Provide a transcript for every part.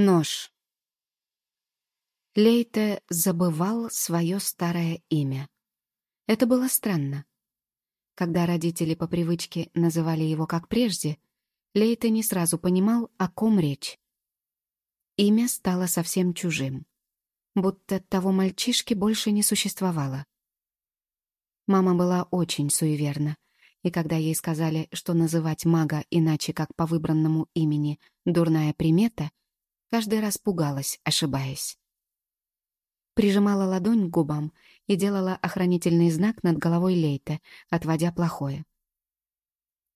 Нож. Лейте забывал свое старое имя. Это было странно. Когда родители по привычке называли его как прежде, Лейте не сразу понимал, о ком речь. Имя стало совсем чужим. Будто того мальчишки больше не существовало. Мама была очень суеверна, и когда ей сказали, что называть мага иначе как по выбранному имени «дурная примета», каждый раз пугалась, ошибаясь. Прижимала ладонь к губам и делала охранительный знак над головой Лейте, отводя плохое.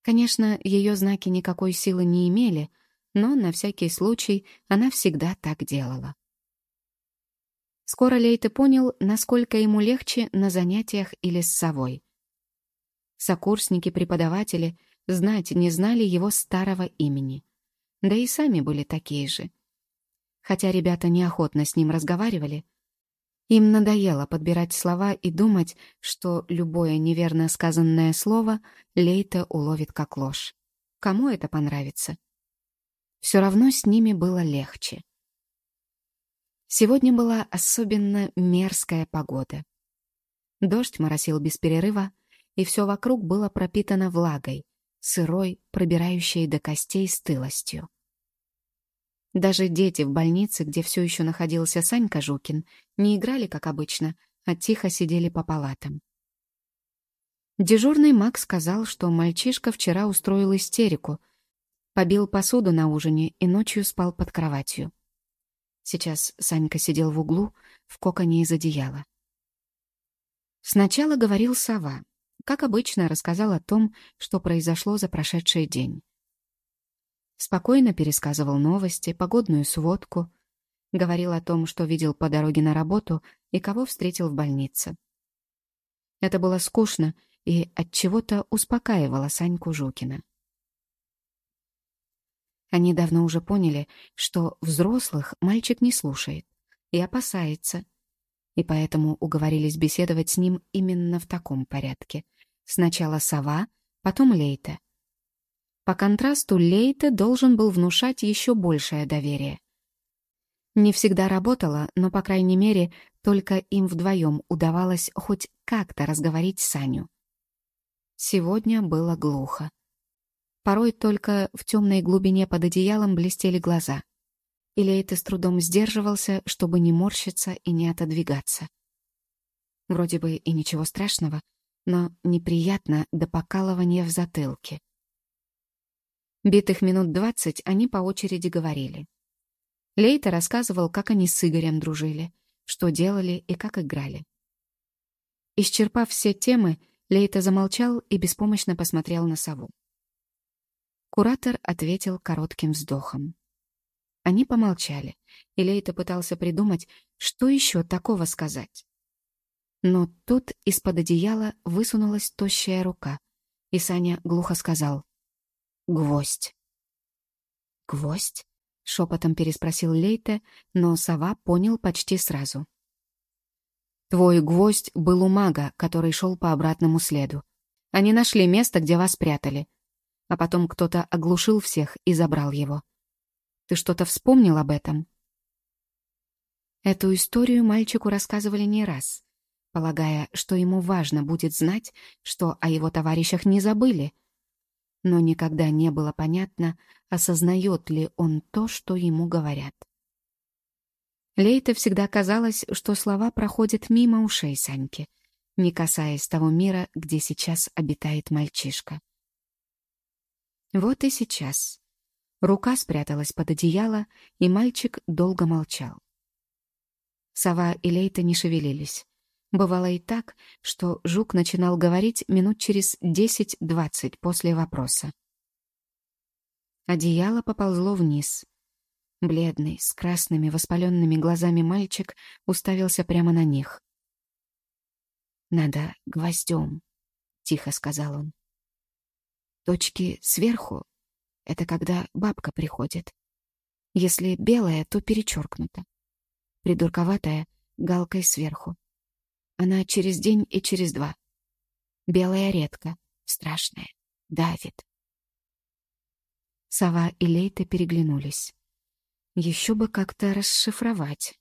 Конечно, ее знаки никакой силы не имели, но на всякий случай она всегда так делала. Скоро Лейте понял, насколько ему легче на занятиях или с совой. Сокурсники-преподаватели знать не знали его старого имени. Да и сами были такие же. Хотя ребята неохотно с ним разговаривали, им надоело подбирать слова и думать, что любое неверно сказанное слово Лейта уловит как ложь. Кому это понравится? Все равно с ними было легче. Сегодня была особенно мерзкая погода. Дождь моросил без перерыва, и все вокруг было пропитано влагой, сырой, пробирающей до костей стылостью. Даже дети в больнице, где все еще находился Санька Жукин, не играли, как обычно, а тихо сидели по палатам. Дежурный маг сказал, что мальчишка вчера устроил истерику, побил посуду на ужине и ночью спал под кроватью. Сейчас Санька сидел в углу, в коконе из одеяла. Сначала говорил сова, как обычно, рассказал о том, что произошло за прошедший день. Спокойно пересказывал новости, погодную сводку, говорил о том, что видел по дороге на работу и кого встретил в больнице. Это было скучно и от чего-то успокаивало Саньку Жукина. Они давно уже поняли, что взрослых мальчик не слушает и опасается, и поэтому уговорились беседовать с ним именно в таком порядке. Сначала сова, потом Лейта. По контрасту Лейте должен был внушать еще большее доверие. Не всегда работало, но, по крайней мере, только им вдвоем удавалось хоть как-то разговорить Саню. Сегодня было глухо. Порой только в темной глубине под одеялом блестели глаза. И Лейте с трудом сдерживался, чтобы не морщиться и не отодвигаться. Вроде бы и ничего страшного, но неприятно до покалывания в затылке. Битых минут двадцать они по очереди говорили. Лейта рассказывал, как они с Игорем дружили, что делали и как играли. Исчерпав все темы, Лейта замолчал и беспомощно посмотрел на сову. Куратор ответил коротким вздохом. Они помолчали, и Лейта пытался придумать, что еще такого сказать. Но тут из-под одеяла высунулась тощая рука, и Саня глухо сказал «Гвоздь». «Гвоздь?» — шепотом переспросил Лейте, но сова понял почти сразу. «Твой гвоздь был у мага, который шел по обратному следу. Они нашли место, где вас спрятали. А потом кто-то оглушил всех и забрал его. Ты что-то вспомнил об этом?» Эту историю мальчику рассказывали не раз полагая, что ему важно будет знать, что о его товарищах не забыли. Но никогда не было понятно, осознает ли он то, что ему говорят. Лейте всегда казалось, что слова проходят мимо ушей Саньки, не касаясь того мира, где сейчас обитает мальчишка. Вот и сейчас. Рука спряталась под одеяло, и мальчик долго молчал. Сова и Лейта не шевелились. Бывало и так, что Жук начинал говорить минут через 10-20 после вопроса. Одеяло поползло вниз. Бледный, с красными воспаленными глазами мальчик уставился прямо на них. «Надо гвоздем», — тихо сказал он. «Точки сверху — это когда бабка приходит. Если белая, то перечеркнуто. Придурковатая — галкой сверху. Она через день и через два. Белая редко, страшная, давит. Сова и Лейта переглянулись. Еще бы как-то расшифровать.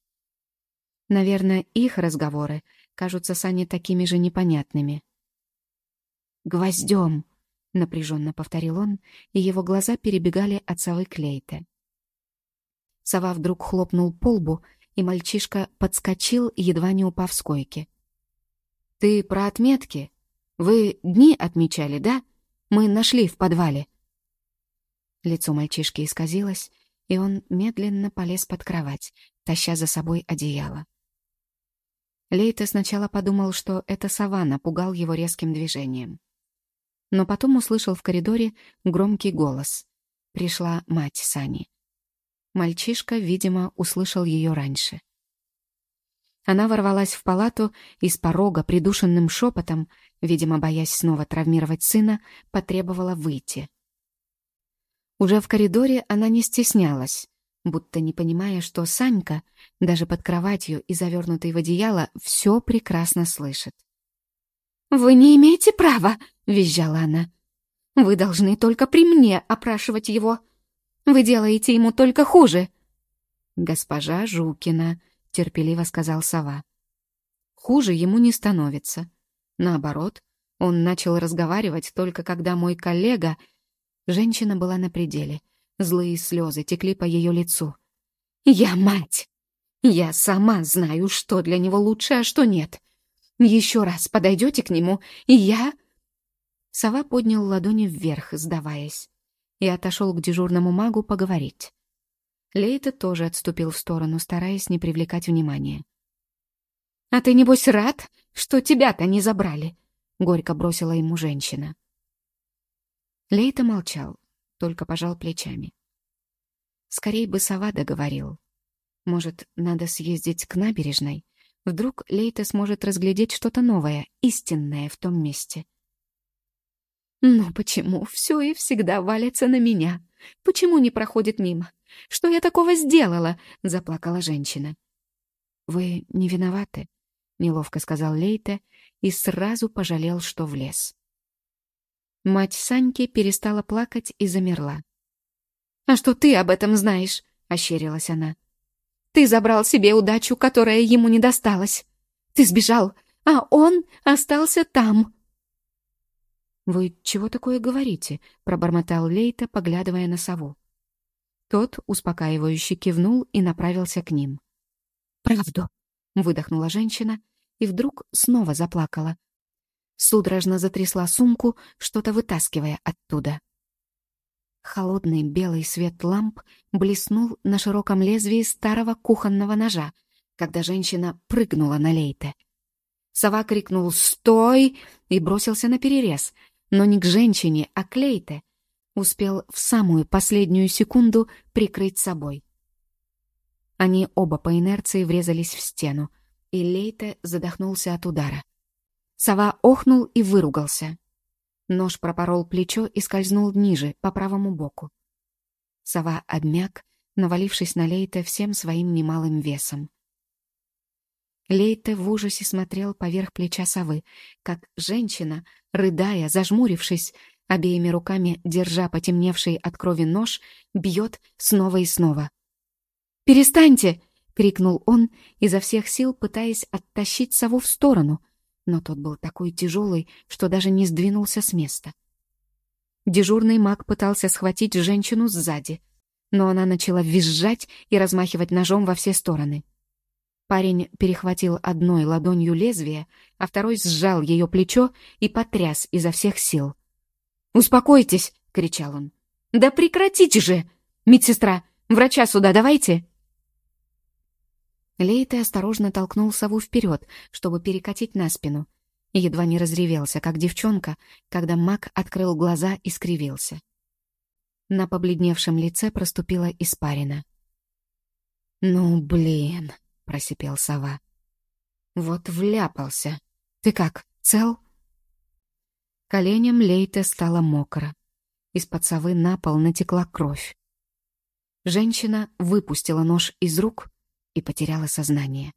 Наверное, их разговоры кажутся Сане такими же непонятными. «Гвоздем!» — напряженно повторил он, и его глаза перебегали от совы Клейте. Сова вдруг хлопнул по лбу, и мальчишка подскочил, едва не упав с койки. «Ты про отметки? Вы дни отмечали, да? Мы нашли в подвале». Лицо мальчишки исказилось, и он медленно полез под кровать, таща за собой одеяло. Лейта сначала подумал, что это сова напугал его резким движением. Но потом услышал в коридоре громкий голос. Пришла мать Сани. Мальчишка, видимо, услышал ее раньше. Она ворвалась в палату и с порога придушенным шепотом, видимо, боясь снова травмировать сына, потребовала выйти. Уже в коридоре она не стеснялась, будто не понимая, что Санька, даже под кроватью и завернутый в одеяло, все прекрасно слышит. «Вы не имеете права!» — визжала она. «Вы должны только при мне опрашивать его. Вы делаете ему только хуже!» «Госпожа Жукина», — терпеливо сказал сова. «Хуже ему не становится. Наоборот, он начал разговаривать только когда мой коллега...» Женщина была на пределе. Злые слезы текли по ее лицу. «Я мать! Я сама знаю, что для него лучше, а что нет. Еще раз подойдете к нему, и я...» Сова поднял ладони вверх, сдаваясь и отошел к дежурному магу поговорить. Лейта тоже отступил в сторону, стараясь не привлекать внимания. «А ты, небось, рад, что тебя-то не забрали?» — горько бросила ему женщина. Лейта молчал, только пожал плечами. Скорей бы сова договорил. Может, надо съездить к набережной? Вдруг Лейта сможет разглядеть что-то новое, истинное в том месте. Но почему все и всегда валится на меня? Почему не проходит мимо? Что я такого сделала? Заплакала женщина. Вы не виноваты, неловко сказал Лейте и сразу пожалел, что влез. Мать Саньки перестала плакать и замерла. «А что ты об этом знаешь?» — ощерилась она. «Ты забрал себе удачу, которая ему не досталась. Ты сбежал, а он остался там». «Вы чего такое говорите?» — пробормотал Лейта, поглядывая на сову. Тот успокаивающе кивнул и направился к ним. «Правду!» — выдохнула женщина и вдруг снова заплакала. Судорожно затрясла сумку, что-то вытаскивая оттуда. Холодный белый свет ламп блеснул на широком лезвии старого кухонного ножа, когда женщина прыгнула на Лейте. Сова крикнул «Стой!» и бросился на перерез, но не к женщине, а к Лейте. Успел в самую последнюю секунду прикрыть собой. Они оба по инерции врезались в стену, и Лейте задохнулся от удара. Сова охнул и выругался. Нож пропорол плечо и скользнул ниже, по правому боку. Сова обмяк, навалившись на Лейте всем своим немалым весом. Лейте в ужасе смотрел поверх плеча совы, как женщина, рыдая, зажмурившись, обеими руками, держа потемневший от крови нож, бьет снова и снова. «Перестаньте!» — крикнул он, изо всех сил пытаясь оттащить сову в сторону, но тот был такой тяжелый, что даже не сдвинулся с места. Дежурный маг пытался схватить женщину сзади, но она начала визжать и размахивать ножом во все стороны. Парень перехватил одной ладонью лезвие, а второй сжал ее плечо и потряс изо всех сил. «Успокойтесь!» — кричал он. «Да прекратите же! Медсестра, врача сюда давайте!» Лейте осторожно толкнул сову вперед, чтобы перекатить на спину, и едва не разревелся, как девчонка, когда маг открыл глаза и скривился. На побледневшем лице проступила испарина. «Ну, блин!» — просипел сова. «Вот вляпался. Ты как, цел?» Коленям Лейте стало мокро. Из-под совы на пол натекла кровь. Женщина выпустила нож из рук и потеряла сознание.